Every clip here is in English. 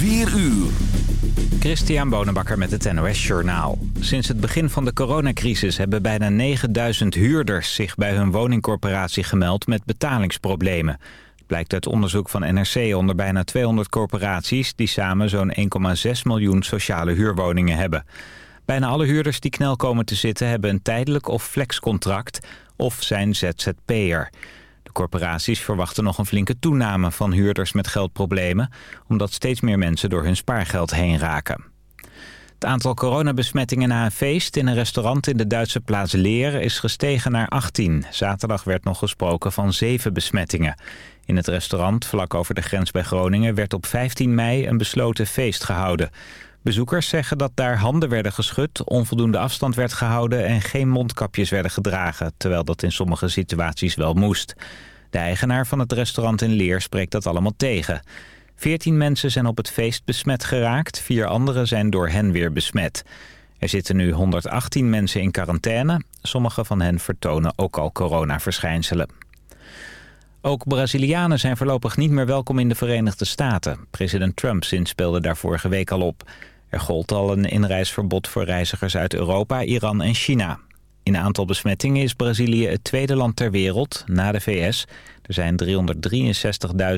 4 uur. Christian Bonenbakker met het NOS Journaal. Sinds het begin van de coronacrisis hebben bijna 9000 huurders zich bij hun woningcorporatie gemeld met betalingsproblemen. Het blijkt uit onderzoek van NRC onder bijna 200 corporaties die samen zo'n 1,6 miljoen sociale huurwoningen hebben. Bijna alle huurders die knel komen te zitten hebben een tijdelijk of flexcontract of zijn ZZP'er. Corporaties verwachten nog een flinke toename van huurders met geldproblemen... omdat steeds meer mensen door hun spaargeld heen raken. Het aantal coronabesmettingen na een feest in een restaurant in de Duitse plaats Leer is gestegen naar 18. Zaterdag werd nog gesproken van 7 besmettingen. In het restaurant vlak over de grens bij Groningen werd op 15 mei een besloten feest gehouden. Bezoekers zeggen dat daar handen werden geschud, onvoldoende afstand werd gehouden en geen mondkapjes werden gedragen, terwijl dat in sommige situaties wel moest. De eigenaar van het restaurant in Leer spreekt dat allemaal tegen. Veertien mensen zijn op het feest besmet geraakt, vier anderen zijn door hen weer besmet. Er zitten nu 118 mensen in quarantaine. Sommige van hen vertonen ook al coronaverschijnselen. Ook Brazilianen zijn voorlopig niet meer welkom in de Verenigde Staten. President Trump zinspeelde daar vorige week al op. Er gold al een inreisverbod voor reizigers uit Europa, Iran en China. In aantal besmettingen is Brazilië het tweede land ter wereld, na de VS. Er zijn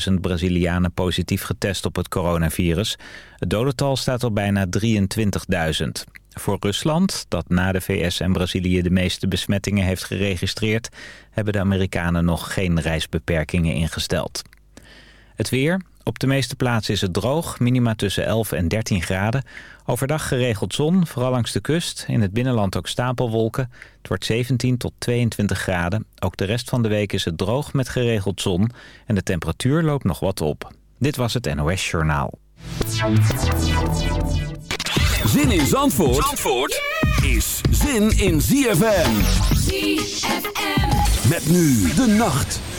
363.000 Brazilianen positief getest op het coronavirus. Het dodental staat op bijna 23.000. Voor Rusland, dat na de VS en Brazilië de meeste besmettingen heeft geregistreerd... hebben de Amerikanen nog geen reisbeperkingen ingesteld. Het weer. Op de meeste plaatsen is het droog, minima tussen 11 en 13 graden. Overdag geregeld zon, vooral langs de kust. In het binnenland ook stapelwolken. Het wordt 17 tot 22 graden. Ook de rest van de week is het droog met geregeld zon. En de temperatuur loopt nog wat op. Dit was het NOS Journaal. Zin in Zandvoort, Zandvoort is zin in ZFM. ZFM. Met nu de nacht.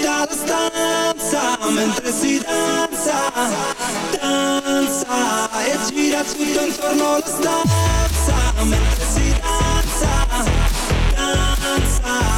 Tutta la stanza Mentre si danza, danza E gira tutto intorno alla stanza Mentre si danza, danza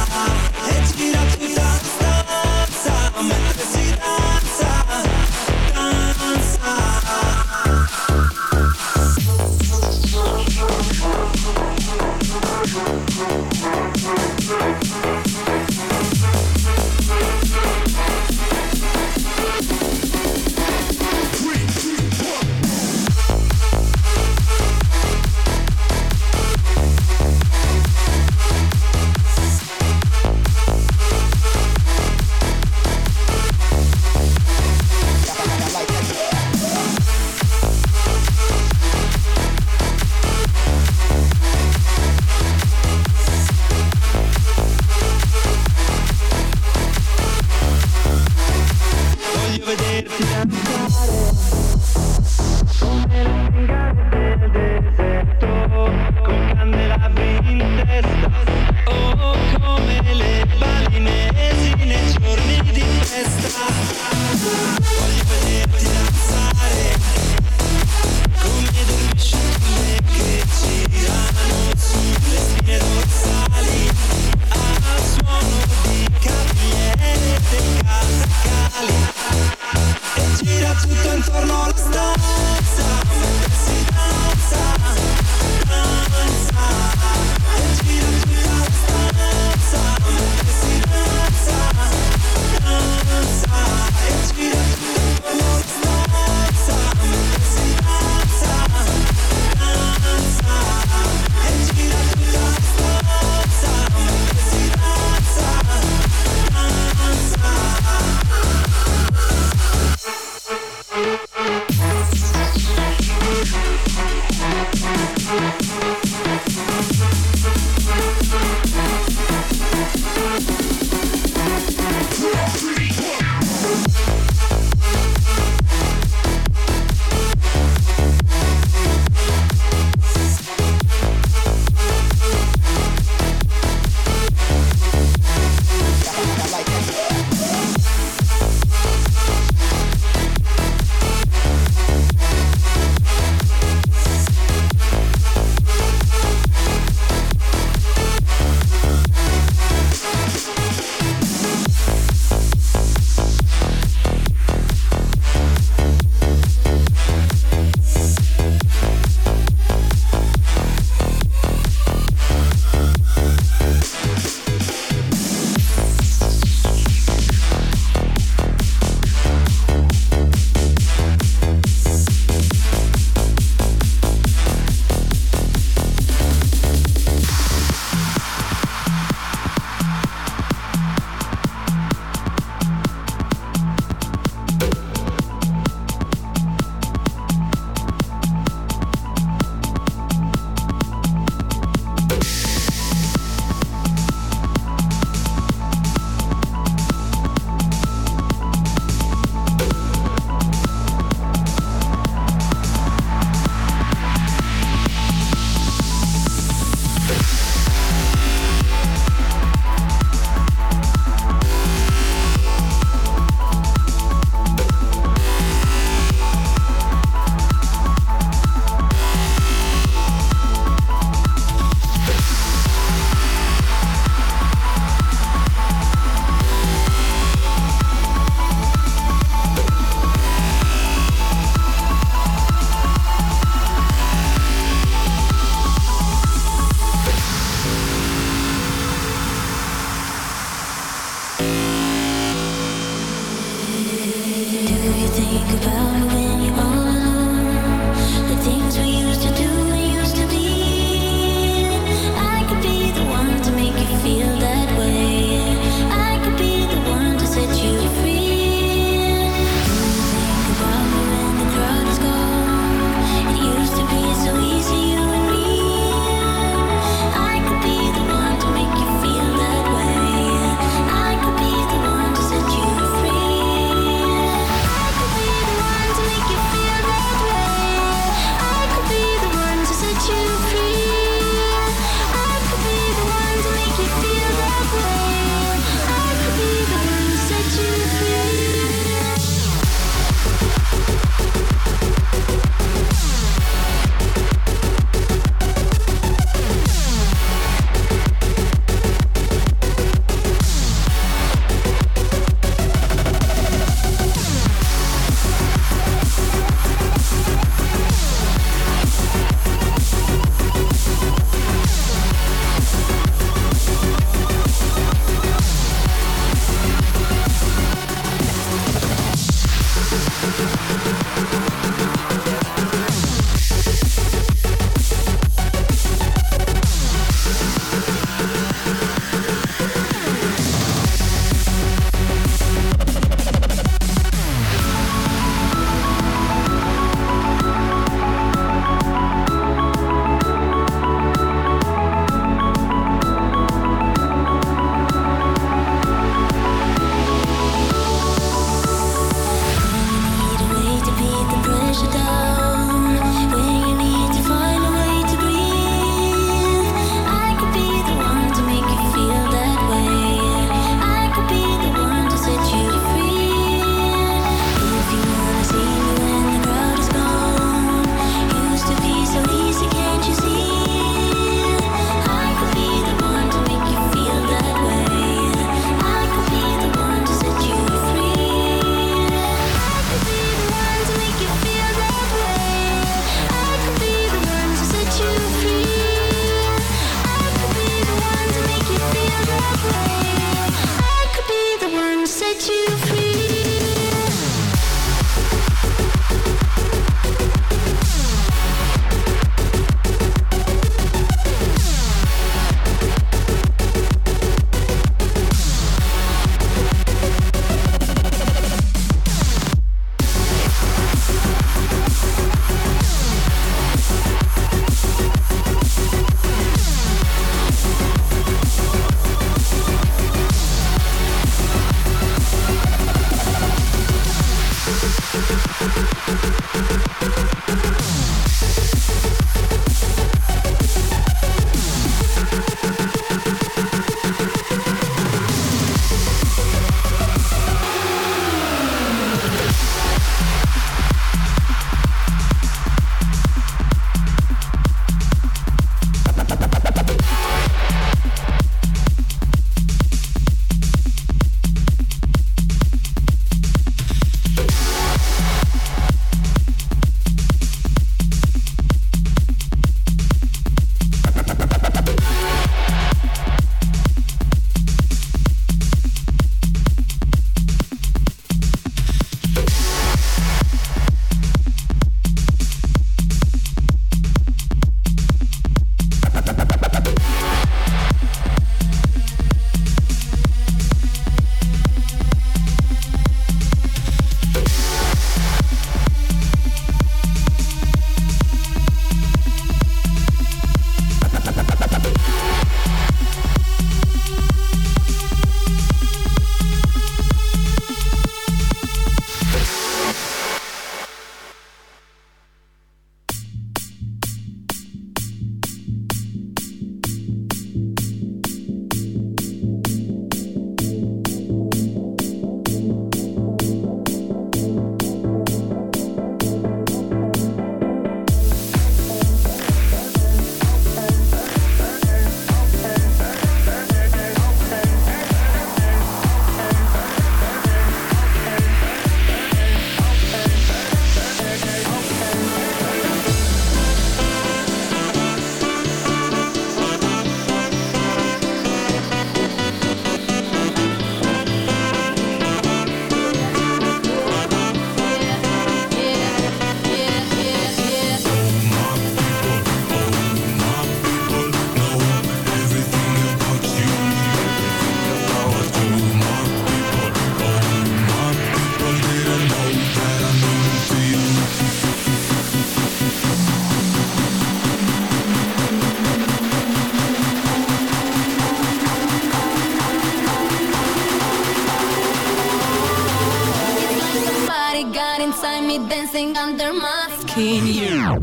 seeing you.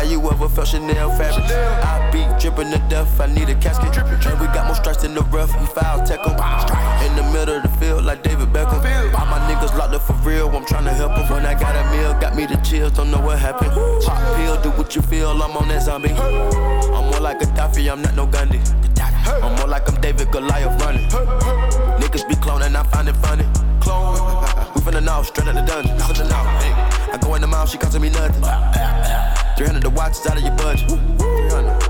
Have you ever felt Chanel fabric? I be dripping to death, I need a casket. And we got more strikes in the rough, we foul tech em. In the middle of the field, like David Beckham. All my niggas locked up for real, I'm trying to help them. When I got a meal, got me the chills, don't know what happened. Pop pill, do what you feel, I'm on that zombie. I'm more like a Gaddafi, I'm not no Gandhi. I'm more like I'm David Goliath running. Niggas be cloning, I find it funny. Clone. We finna know, straight out the dungeon. Finna know. I go in the mouth, she costing me nothing. 300 the watch out of your budget. 300.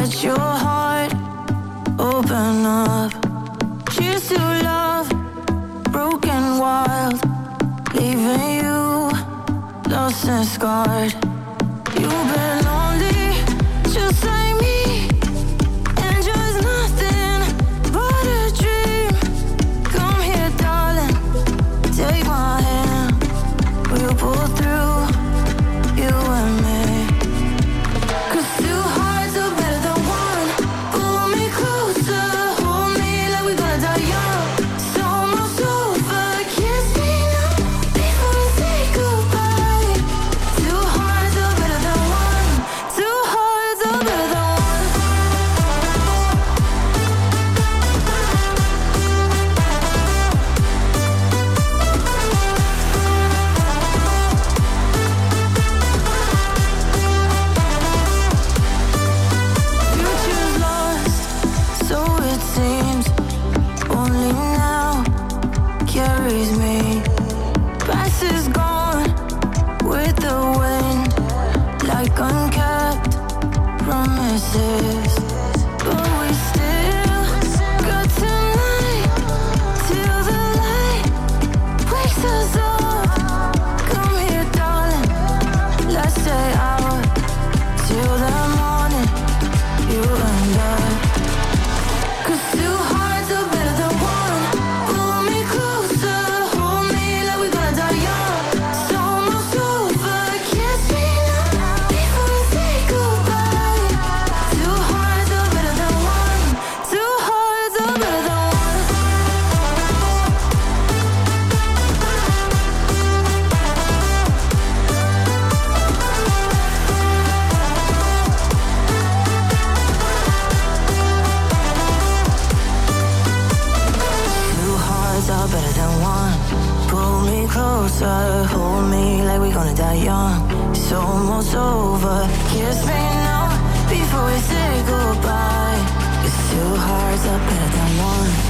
Let your heart open up. Cheers to love, broken wild, leaving you lost and scarred. You've been lonely, just like gonna die young. It's almost over. Kiss me now before we say goodbye. It's two hearts up at one.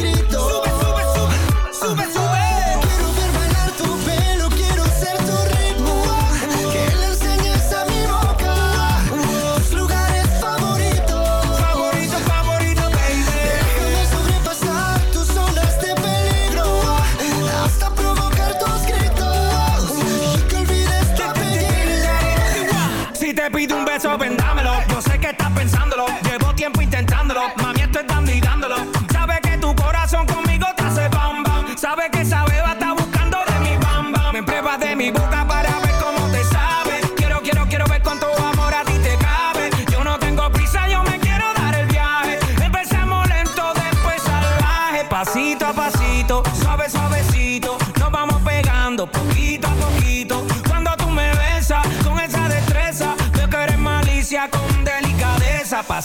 job en dámelo,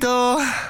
イ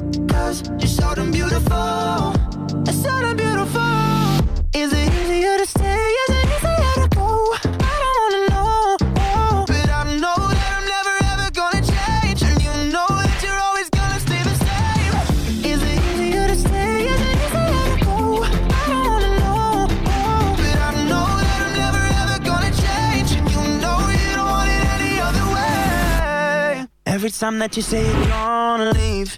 Cause you're so damn beautiful. So damn beautiful. Is it easier to stay? Is it easier to go? I don't wanna know. oh, But I know that I'm never ever gonna change. And you know that you're always gonna stay the same. Is it easier to stay? Is it easier to go? I don't wanna know. oh, But I know that I'm never ever gonna change. And you know you don't want it any other way. Every time that you say you're gonna leave,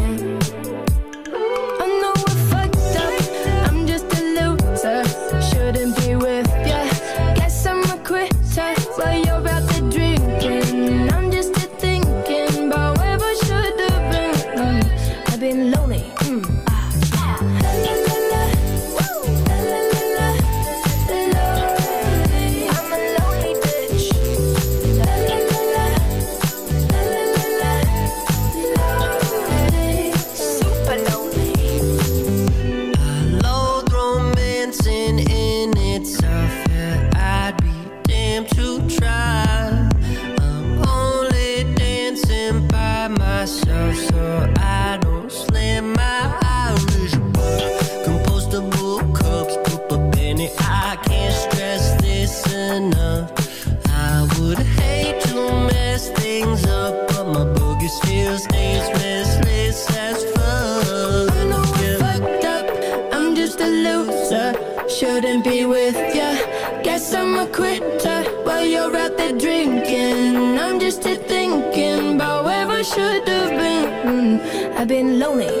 been lonely.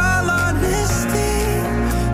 honesty,